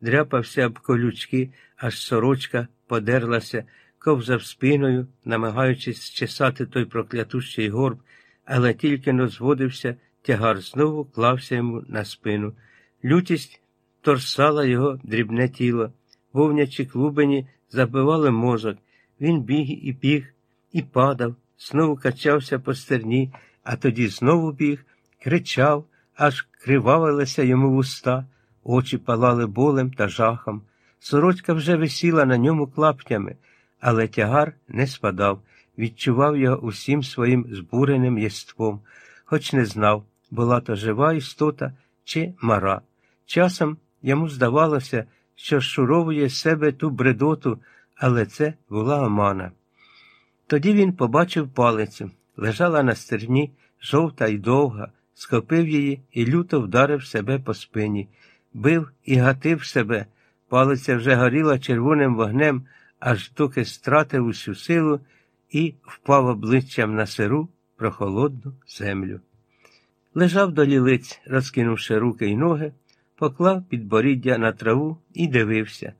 дряпався об колючки, аж сорочка подерлася, ковзав спиною, намагаючись чесати той проклятущий горб, але тільки но зводився, тягар знову клався йому на спину. Лютість торсала його дрібне тіло, вовнячі клубені забивали мозок. Він біг і біг, і падав, знову качався по стерні, а тоді знову біг, кричав, аж кривавилися йому вуста, очі палали болем та жахом. Сорочка вже висіла на ньому клаптями, але тягар не спадав, відчував його усім своїм збуреним єством, хоч не знав, була то жива істота чи мара. Часом йому здавалося, що шуровує себе ту бредоту, але це була омана. Тоді він побачив палицю, лежала на стерні, жовта й довга, схопив її і люто вдарив себе по спині, бив і гатив себе. Палиця вже горіла червоним вогнем, аж доки стратив усю силу і впав обличчям на сиру прохолодну землю. Лежав до лілиць, розкинувши руки й ноги, поклав підборіддя на траву і дивився.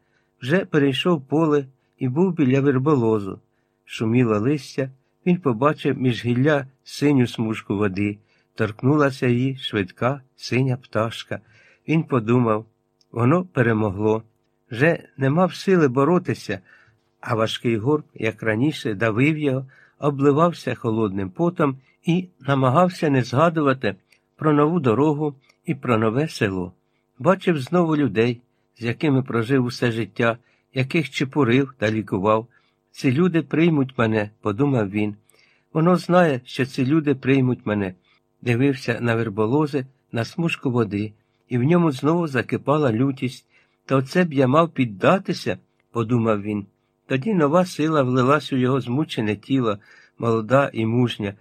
Вже перейшов поле і був біля верболозу. Шуміло листя, він побачив між гілля синю смужку води, торкнулася її швидка синя пташка. Він подумав, воно перемогло. Вже не мав сили боротися, а важкий горб, як раніше, давив його, обливався холодним потом і намагався не згадувати про нову дорогу і про нове село. Бачив знову людей, з якими прожив усе життя, яких чепурив та лікував. Ці люди приймуть мене, подумав він. Воно знає, що ці люди приймуть мене. Дивився на верболози, на смужку води, і в ньому знову закипала лютість. Та оце б я мав піддатися, подумав він. Тоді нова сила влилась у його змучене тіло, молода і мужня.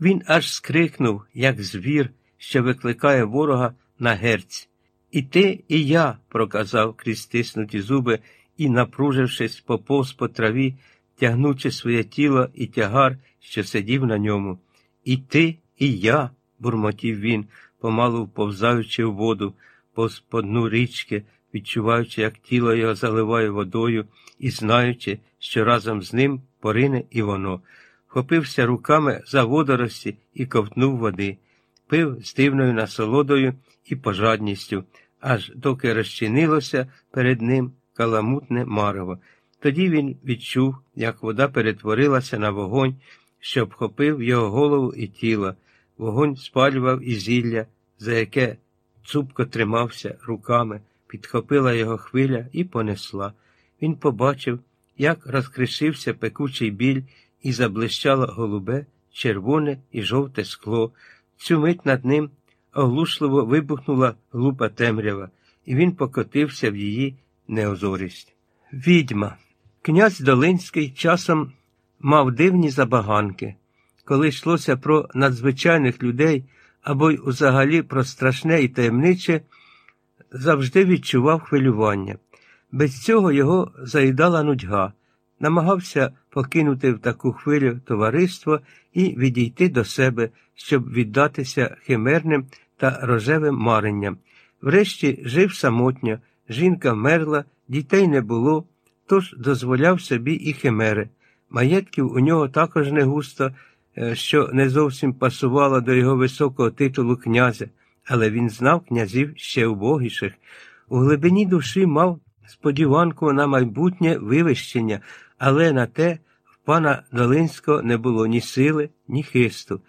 Він аж скрикнув, як звір, що викликає ворога на герць. І ти, і я, проказав крізь стиснуті зуби і, напружившись, поповз по траві, тягнучи своє тіло і тягар, що сидів на ньому. І ти, і я, бурмотів він, помалу вповзаючи в воду, повз по дну річки, відчуваючи, як тіло його заливає водою, і знаючи, що разом з ним порине і воно. Хопився руками за водорості і ковтнув води, пив з дивною насолодою і пожадністю, аж доки розчинилося перед ним каламутне марево. Тоді він відчув, як вода перетворилася на вогонь, що обхопив його голову і тіло. Вогонь спалював і зілля, за яке цупко тримався руками, підхопила його хвиля і понесла. Він побачив, як розкришився пекучий біль і заблищало голубе, червоне і жовте скло. Цю мить над ним оглушливо вибухнула глупа темрява, і він покотився в її неозорість. Відьма. Князь Долинський часом мав дивні забаганки, коли йшлося про надзвичайних людей або й взагалі про страшне і таємниче, завжди відчував хвилювання. Без цього його заїдала нудьга, намагався покинути в таку хвилю товариство і відійти до себе, щоб віддатися химерним та рожевим маренням. Врешті жив самотньо, жінка мерла, дітей не було, тож дозволяв собі і химери. Маєтків у нього також не густо, що не зовсім пасувало до його високого титулу князя, але він знав князів ще убогіших. У глибині душі мав сподіванку на майбутнє вивищення, але на те в пана Долинського не було ні сили, ні хисту.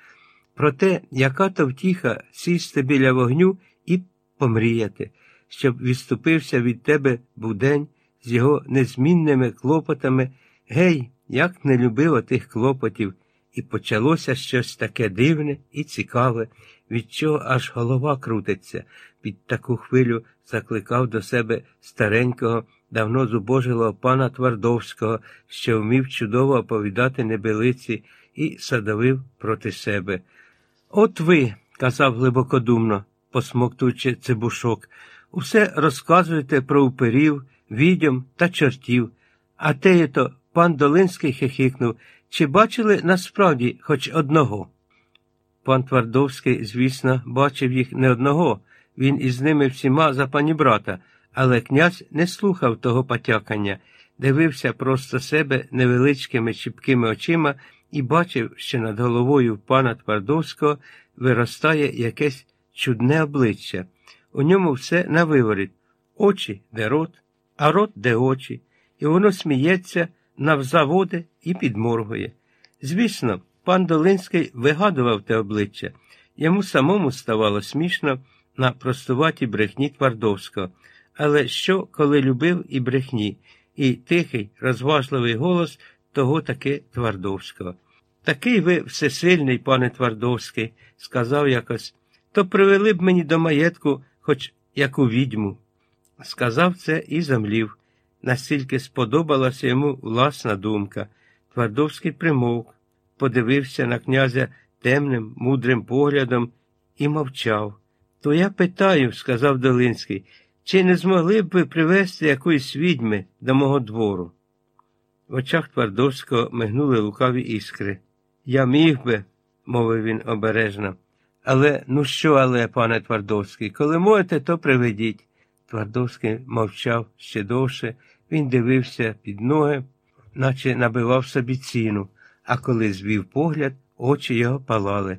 Проте, яка то втіха сісти біля вогню і помріяти, щоб відступився від тебе будень з його незмінними клопотами, гей, як не любив отих клопотів, і почалося щось таке дивне і цікаве, від чого аж голова крутиться, під таку хвилю закликав до себе старенького, давно зубожилого пана Твардовського, що вмів чудово оповідати небелиці, і садовив проти себе. От ви, казав глибокодумно, посмоктуючи цибушок, усе розказуєте про уперів, відьом та чортів. А теє то пан Долинський хихикнув, чи бачили насправді хоч одного? Пан Твардовський, звісно, бачив їх не одного, він із ними всіма за пані брата, Але князь не слухав того потякання, дивився просто себе невеличкими чіпкими очима і бачив, що над головою пана Твардовського виростає якесь чудне обличчя. У ньому все на виворіт. Очі де рот, а рот де очі, і воно сміється, навзаводи і підморгує. Звісно, пан Долинський вигадував те обличчя. Йому самому ставало смішно на простуваті брехні Твардовського. Але що, коли любив і брехні, і тихий, розважливий голос того таки Твардовського. Такий ви всесильний, пане Твардовський, сказав якось, то привели б мені до маєтку, хоч яку відьму. Сказав це і замлів. Настільки сподобалася йому власна думка. Твардовський примовк, подивився на князя темним, мудрим поглядом і мовчав. То я питаю, сказав Долинський, чи не змогли б ви привезти якоїсь відьми до мого двору? В очах Твардовського мигнули лукаві іскри. Я міг би, мовив він обережно. Але ну що, але, пане Твардовський, коли можете, то приведіть. Твардовський мовчав ще довше, він дивився під ноги, наче набивав собі ціну, а коли звів погляд, очі його палали.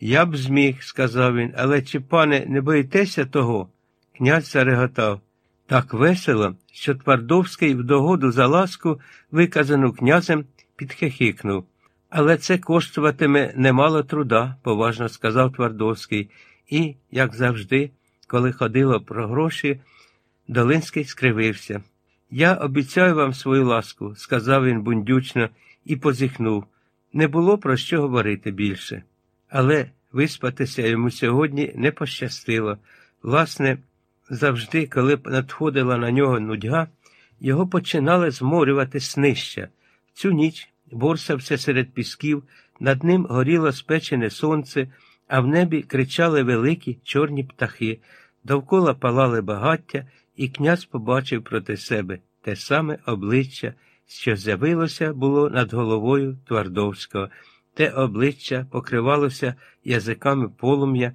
Я б зміг, сказав він, але чи, пане, не боїтеся того? Князь зареготав. Так весело, що Твардовський в догоду за ласку, виказану князем, підхихикнув. Але це коштуватиме немало труда, поважно сказав Твардовський, і, як завжди, коли ходило про гроші, Долинський скривився. Я обіцяю вам свою ласку, сказав він бундючно і позіхнув. Не було про що говорити більше. Але виспатися йому сьогодні не пощастило. Власне, завжди, коли б надходила на нього нудьга, його починали зморювати снища. Цю ніч борсався серед пісків, над ним горіло спечене сонце, а в небі кричали великі чорні птахи, довкола палали багаття, і князь побачив проти себе те саме обличчя, що з'явилося було над головою Твардовського. Те обличчя покривалося язиками полум'я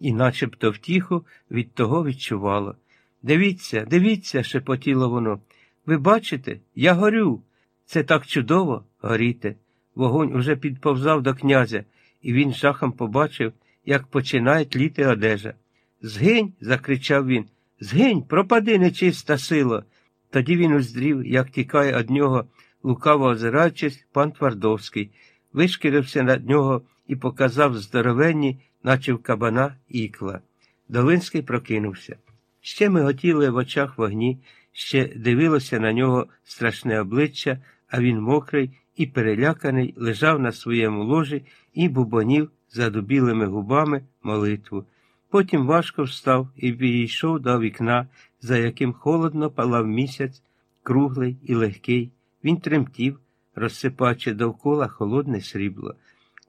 і начебто втіху від того відчувало. Дивіться, дивіться, шепотіло воно. Ви бачите, я горю. Це так чудово горіти. Вогонь уже підповзав до князя, і він жахом побачив, як починає тліти одежа. Згинь. закричав він. Згинь, пропади, нечиста сила. Тоді він уздрів, як тікає від нього, лукаво озираючись, пан Твардовський, вишкірився над нього і показав здоровенні, наче в кабана, ікла. Долинський прокинувся. Ще миготіли в очах вогні, ще дивилося на нього страшне обличчя, а він мокрий і переляканий лежав на своєму ложі і бубонів задубілими губами молитву. Потім важко встав і підійшов до вікна, за яким холодно палав місяць, круглий і легкий. Він тремтів, розсипаючи довкола холодне срібло.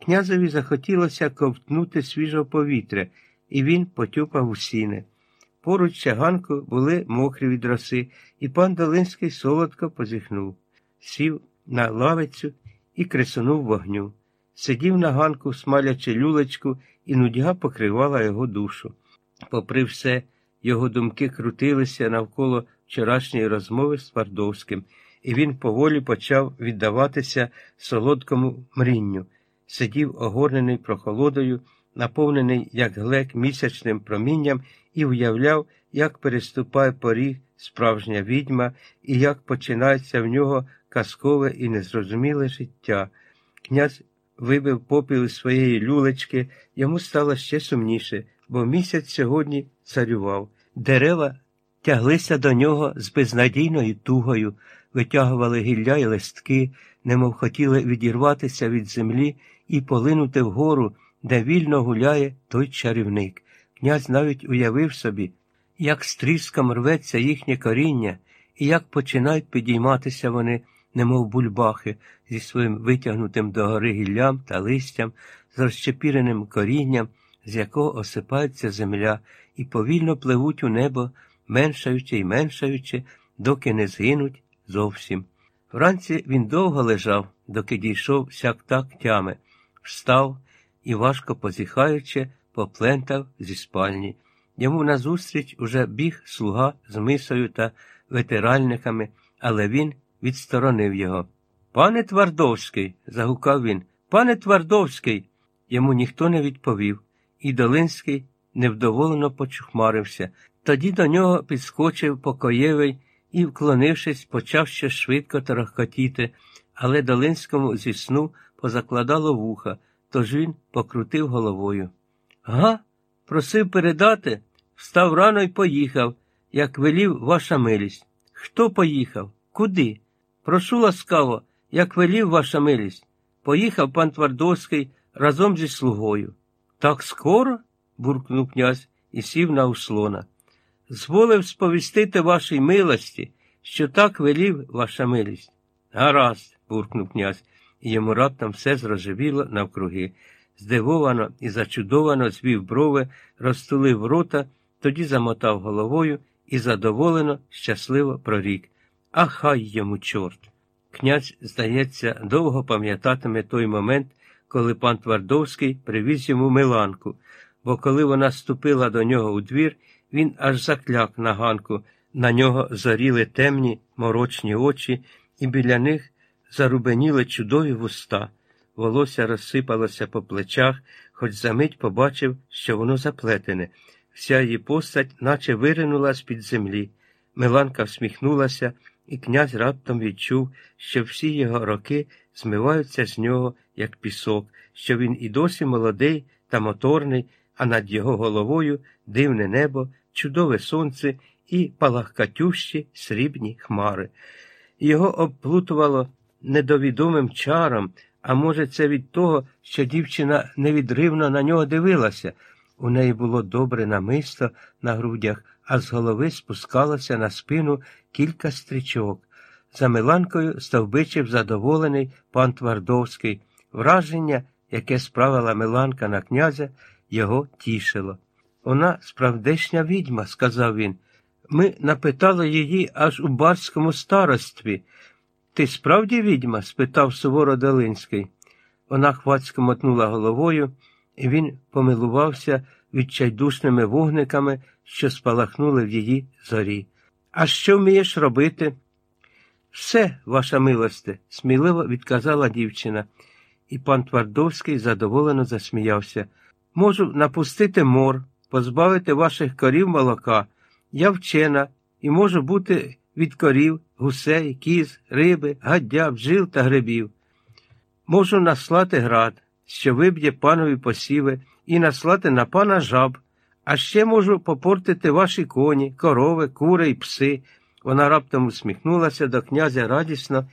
Князеві захотілося ковтнути свіжого повітря, і він потюпав у сіни. Поруч чаганку були мокрі від роси, і пан Долинський солодко позіхнув, сів на лавицю і кресунув вогню. Сидів на ганку, смалячи люлечку, і нудьга покривала його душу. Попри все, його думки крутилися навколо вчорашньої розмови з Твардовським, і він поволі почав віддаватися солодкому мрінню. Сидів огорнений прохолодою, наповнений, як глек, місячним промінням, і уявляв, як переступає поріг справжня відьма і як починається в нього казкове і незрозуміле життя. Князь вибив попіл із своєї люлечки, йому стало ще сумніше, бо місяць сьогодні царював. Дерева тяглися до нього з безнадійною тугою, витягували гілля й листки, немов хотіли відірватися від землі і полинути вгору, де вільно гуляє той чарівник. Князь навіть уявив собі, як стріском рветься їхнє коріння, і як починають підійматися вони, немов бульбахи, зі своїм витягнутим догори гіллям та листям, з розчепіреним корінням, з якого осипається земля, і повільно пливуть у небо, меншаючи й меншаючи, доки не згинуть зовсім. Вранці він довго лежав, доки дійшов сяк так тями, встав і, важко позіхаючи, поплентав зі спальні. Йому назустріч уже біг слуга з мисою та ветеральниками, але він відсторонив його. Пане Твардовський, загукав він, пане Твардовський. Йому ніхто не відповів, і Долинський невдоволено почухмарився. Тоді до нього підскочив покоєвий і, вклонившись, почав ще швидко тарахкотіти, але Долинському зі сну позакладало вуха, тож він покрутив головою. Га? Просив передати, встав рано й поїхав, як велів ваша милість. Хто поїхав? Куди? Прошу ласкаво, як велів ваша милість. Поїхав пан Твардовський разом зі слугою. Так скоро? буркнув князь і сів на услона. Зволив сповістити вашій милості, що так велів ваша милість. Гаразд, буркнув князь, і йому раптом все зрожевіло навкруги. Здивовано і зачудовано звів брови, розтулив рота, тоді замотав головою і задоволено, щасливо прорік. А хай йому чорт. Князь, здається, довго пам'ятатиме той момент, коли пан Твардовський привіз йому Миланку, бо коли вона ступила до нього у двір, він аж закляк на ганку, на нього зоріли темні морочні очі, і біля них зарубеніли чудові вуста. Волосся розсипалося по плечах, хоч за мить побачив, що воно заплетене. Вся її постать, наче виринула з-під землі. Миланка всміхнулася, і князь раптом відчув, що всі його роки змиваються з нього, як пісок, що він і досі молодий та моторний, а над його головою дивне небо, чудове сонце і палахкатющі срібні хмари. Його обплутувало недовідомим чаром, а може, це від того, що дівчина невідривно на нього дивилася. У неї було добре намисто на грудях, а з голови спускалося на спину кілька стрічок. За Миланкою стовбичив задоволений пан Твардовський. Враження, яке справила Миланка на князя, його тішило. Вона справдешня відьма, сказав він. Ми напитали її аж у барському старостві. Ти справді відьма? спитав суворо Долинський. Вона хвацько мотнула головою, і він помилувався відчайдушними вогниками, що спалахнули в її зорі. А що вмієш робити? Все, ваша милосте, сміливо відказала дівчина, і пан Твардовський задоволено засміявся. Можу напустити мор, позбавити ваших корів молока. Я вчена і можу бути від корів, гусей, кіз, риби, гаддя, бджил та грибів. Можу наслати град, що виб'є панові посіви, і наслати на пана жаб, а ще можу попортити ваші коні, корови, кури і пси. Вона раптом усміхнулася до князя радісно